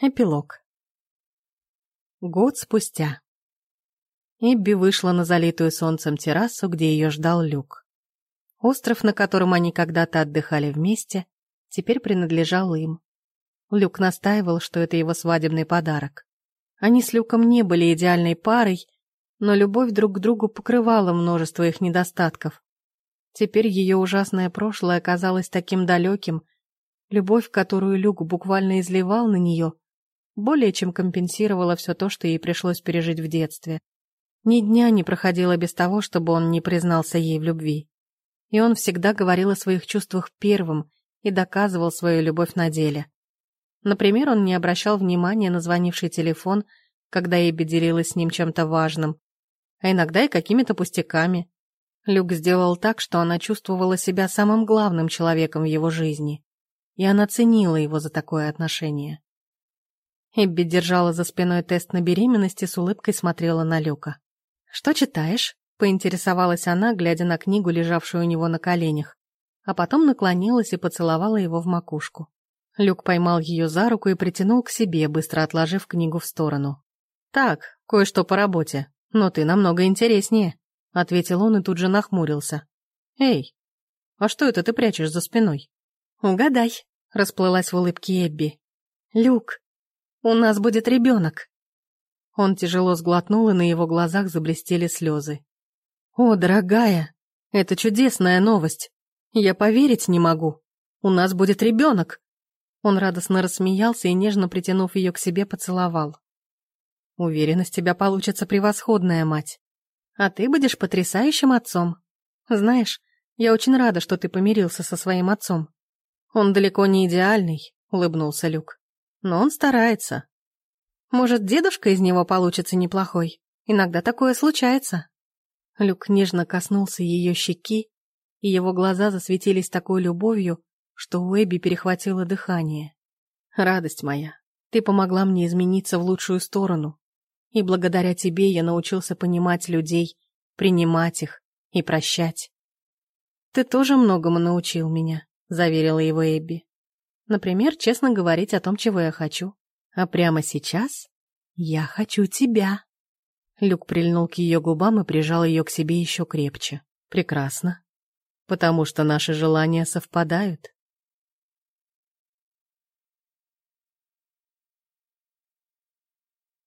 Эпилог. Год спустя. Эбби вышла на залитую солнцем террасу, где ее ждал Люк. Остров, на котором они когда-то отдыхали вместе, теперь принадлежал им. Люк настаивал, что это его свадебный подарок. Они с Люком не были идеальной парой, но любовь друг к другу покрывала множество их недостатков. Теперь ее ужасное прошлое казалось таким далеким, любовь, которую Люк буквально изливал на нее — более чем компенсировала все то, что ей пришлось пережить в детстве. Ни дня не проходило без того, чтобы он не признался ей в любви. И он всегда говорил о своих чувствах первым и доказывал свою любовь на деле. Например, он не обращал внимания на звонивший телефон, когда Эбби делилась с ним чем-то важным, а иногда и какими-то пустяками. Люк сделал так, что она чувствовала себя самым главным человеком в его жизни, и она ценила его за такое отношение. Эбби держала за спиной тест на беременность и с улыбкой смотрела на Люка. «Что читаешь?» — поинтересовалась она, глядя на книгу, лежавшую у него на коленях, а потом наклонилась и поцеловала его в макушку. Люк поймал ее за руку и притянул к себе, быстро отложив книгу в сторону. «Так, кое-что по работе, но ты намного интереснее», — ответил он и тут же нахмурился. «Эй, а что это ты прячешь за спиной?» «Угадай», — расплылась в улыбке Эбби. «Люк, у нас будет ребенок!» Он тяжело сглотнул, и на его глазах заблестели слезы. «О, дорогая, это чудесная новость! Я поверить не могу! У нас будет ребенок!» Он радостно рассмеялся и, нежно притянув ее к себе, поцеловал. «Уверен, из тебя получится превосходная мать. А ты будешь потрясающим отцом. Знаешь, я очень рада, что ты помирился со своим отцом. Он далеко не идеальный», — улыбнулся Люк но он старается. Может, дедушка из него получится неплохой? Иногда такое случается. Люк нежно коснулся ее щеки, и его глаза засветились такой любовью, что у Эбби перехватило дыхание. «Радость моя, ты помогла мне измениться в лучшую сторону, и благодаря тебе я научился понимать людей, принимать их и прощать». «Ты тоже многому научил меня», — заверила его Эбби. Например, честно говорить о том, чего я хочу. А прямо сейчас я хочу тебя. Люк прильнул к ее губам и прижал ее к себе еще крепче. Прекрасно. Потому что наши желания совпадают.